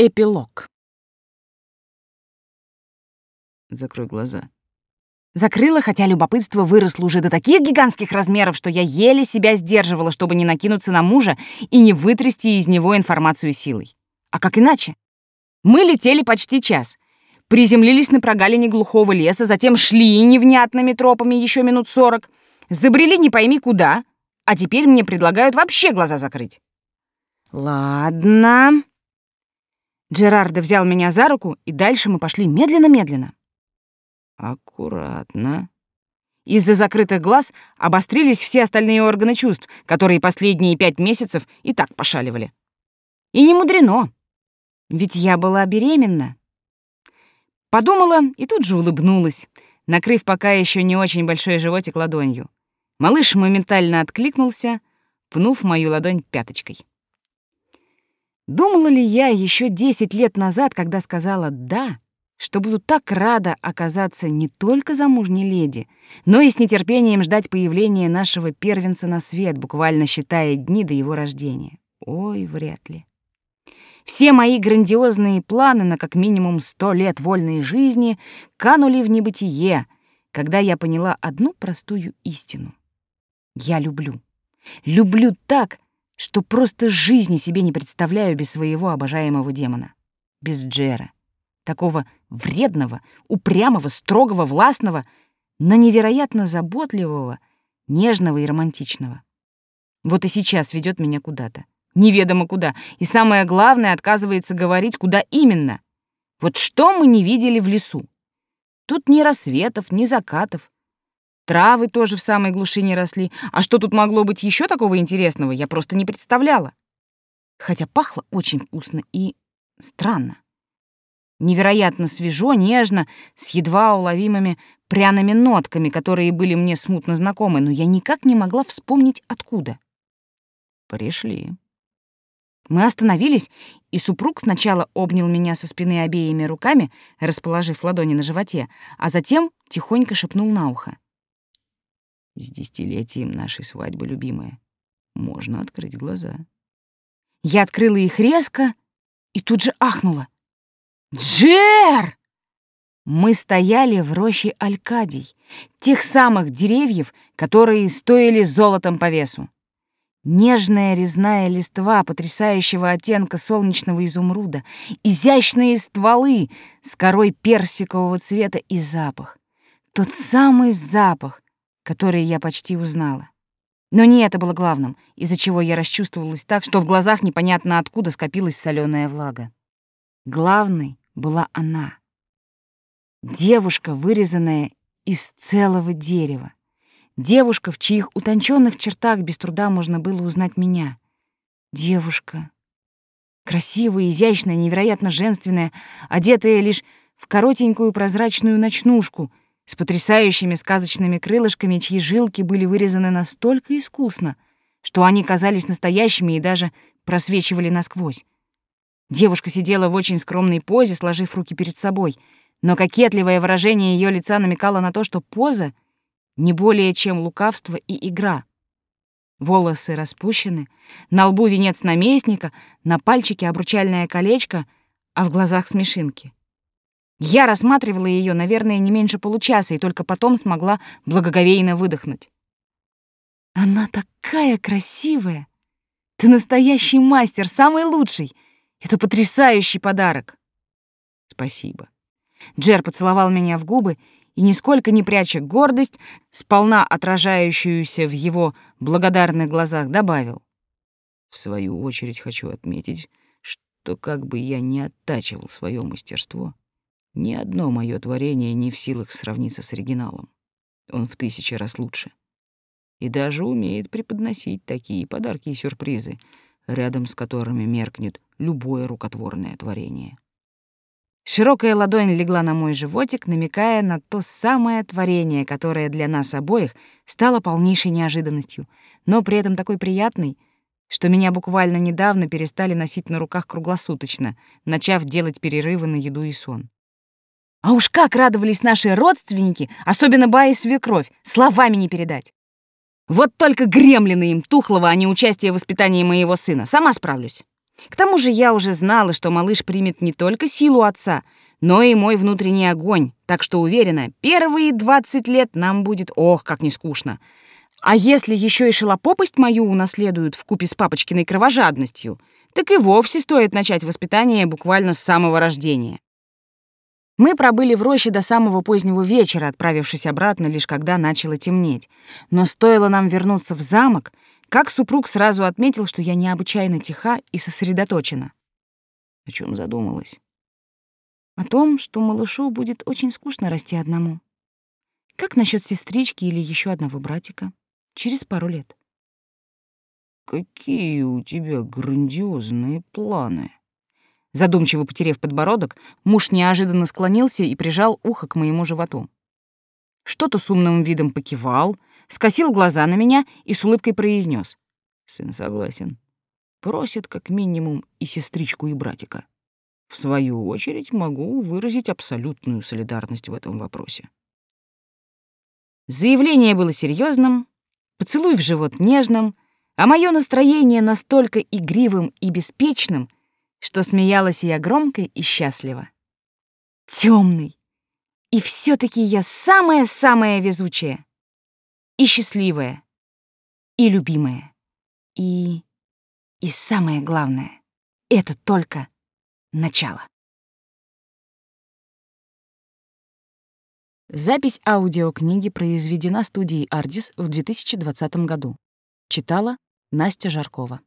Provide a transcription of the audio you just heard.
Эпилог. Закрой глаза. Закрыла, хотя любопытство выросло уже до таких гигантских размеров, что я еле себя сдерживала, чтобы не накинуться на мужа и не вытрясти из него информацию силой. А как иначе? Мы летели почти час. Приземлились на прогалине глухого леса, затем шли невнятными тропами еще минут сорок, забрели не пойми куда, а теперь мне предлагают вообще глаза закрыть. Ладно, Джерардо взял меня за руку, и дальше мы пошли медленно-медленно. Аккуратно. Из-за закрытых глаз обострились все остальные органы чувств, которые последние пять месяцев и так пошаливали. И не мудрено, ведь я была беременна. Подумала и тут же улыбнулась, накрыв пока еще не очень большой животик ладонью. Малыш моментально откликнулся, пнув мою ладонь пяточкой. Думала ли я еще десять лет назад, когда сказала «да», что буду так рада оказаться не только замужней леди, но и с нетерпением ждать появления нашего первенца на свет, буквально считая дни до его рождения? Ой, вряд ли. Все мои грандиозные планы на как минимум сто лет вольной жизни канули в небытие, когда я поняла одну простую истину. Я люблю. Люблю так, что просто жизни себе не представляю без своего обожаемого демона. Без Джера. Такого вредного, упрямого, строгого, властного, но невероятно заботливого, нежного и романтичного. Вот и сейчас ведет меня куда-то. Неведомо куда. И самое главное, отказывается говорить, куда именно. Вот что мы не видели в лесу? Тут ни рассветов, ни закатов, Травы тоже в самой глуши не росли. А что тут могло быть еще такого интересного, я просто не представляла. Хотя пахло очень вкусно и странно. Невероятно свежо, нежно, с едва уловимыми пряными нотками, которые были мне смутно знакомы, но я никак не могла вспомнить, откуда. Пришли. Мы остановились, и супруг сначала обнял меня со спины обеими руками, расположив ладони на животе, а затем тихонько шепнул на ухо. С десятилетием нашей свадьбы, любимая. Можно открыть глаза. Я открыла их резко и тут же ахнула. «Джер!» Мы стояли в роще Алькадий, тех самых деревьев, которые стоили золотом по весу. Нежная резная листва потрясающего оттенка солнечного изумруда, изящные стволы с корой персикового цвета и запах. Тот самый запах, которые я почти узнала. Но не это было главным, из-за чего я расчувствовалась так, что в глазах непонятно откуда скопилась соленая влага. Главной была она. Девушка, вырезанная из целого дерева. Девушка, в чьих утонченных чертах без труда можно было узнать меня. Девушка. Красивая, изящная, невероятно женственная, одетая лишь в коротенькую прозрачную ночнушку — с потрясающими сказочными крылышками, чьи жилки были вырезаны настолько искусно, что они казались настоящими и даже просвечивали насквозь. Девушка сидела в очень скромной позе, сложив руки перед собой, но кокетливое выражение ее лица намекало на то, что поза не более чем лукавство и игра. Волосы распущены, на лбу венец наместника, на пальчике обручальное колечко, а в глазах смешинки. Я рассматривала ее, наверное, не меньше получаса, и только потом смогла благоговейно выдохнуть. «Она такая красивая! Ты настоящий мастер, самый лучший! Это потрясающий подарок!» «Спасибо». Джер поцеловал меня в губы и, нисколько не пряча гордость, сполна отражающуюся в его благодарных глазах, добавил. «В свою очередь хочу отметить, что как бы я не оттачивал свое мастерство, ни одно мое творение не в силах сравниться с оригиналом. Он в тысячи раз лучше. И даже умеет преподносить такие подарки и сюрпризы, рядом с которыми меркнет любое рукотворное творение. Широкая ладонь легла на мой животик, намекая на то самое творение, которое для нас обоих стало полнейшей неожиданностью, но при этом такой приятной, что меня буквально недавно перестали носить на руках круглосуточно, начав делать перерывы на еду и сон. А уж как радовались наши родственники, особенно Ба и свекровь, словами не передать. Вот только гремлины им тухлого, а не участие в воспитании моего сына. Сама справлюсь. К тому же я уже знала, что малыш примет не только силу отца, но и мой внутренний огонь, так что уверена, первые 20 лет нам будет, ох, как не скучно. А если еще и шелопопость мою унаследуют в купе с папочкиной кровожадностью, так и вовсе стоит начать воспитание буквально с самого рождения. Мы пробыли в роще до самого позднего вечера, отправившись обратно лишь когда начало темнеть. Но стоило нам вернуться в замок, как супруг сразу отметил, что я необычайно тиха и сосредоточена. О чем задумалась? О том, что малышу будет очень скучно расти одному. Как насчет сестрички или еще одного братика? Через пару лет. Какие у тебя грандиозные планы. Задумчиво потерев подбородок, муж неожиданно склонился и прижал ухо к моему животу. Что-то с умным видом покивал, скосил глаза на меня и с улыбкой произнес: «Сын согласен. Просит как минимум и сестричку, и братика. В свою очередь могу выразить абсолютную солидарность в этом вопросе». Заявление было серьезным, поцелуй в живот нежным, а мое настроение настолько игривым и беспечным, что смеялась я громко и счастливо. Темный. И все таки я самая-самая везучая. И счастливая. И любимая. И... И самое главное, это только начало. Запись аудиокниги произведена студией «Ардис» в 2020 году. Читала Настя Жаркова.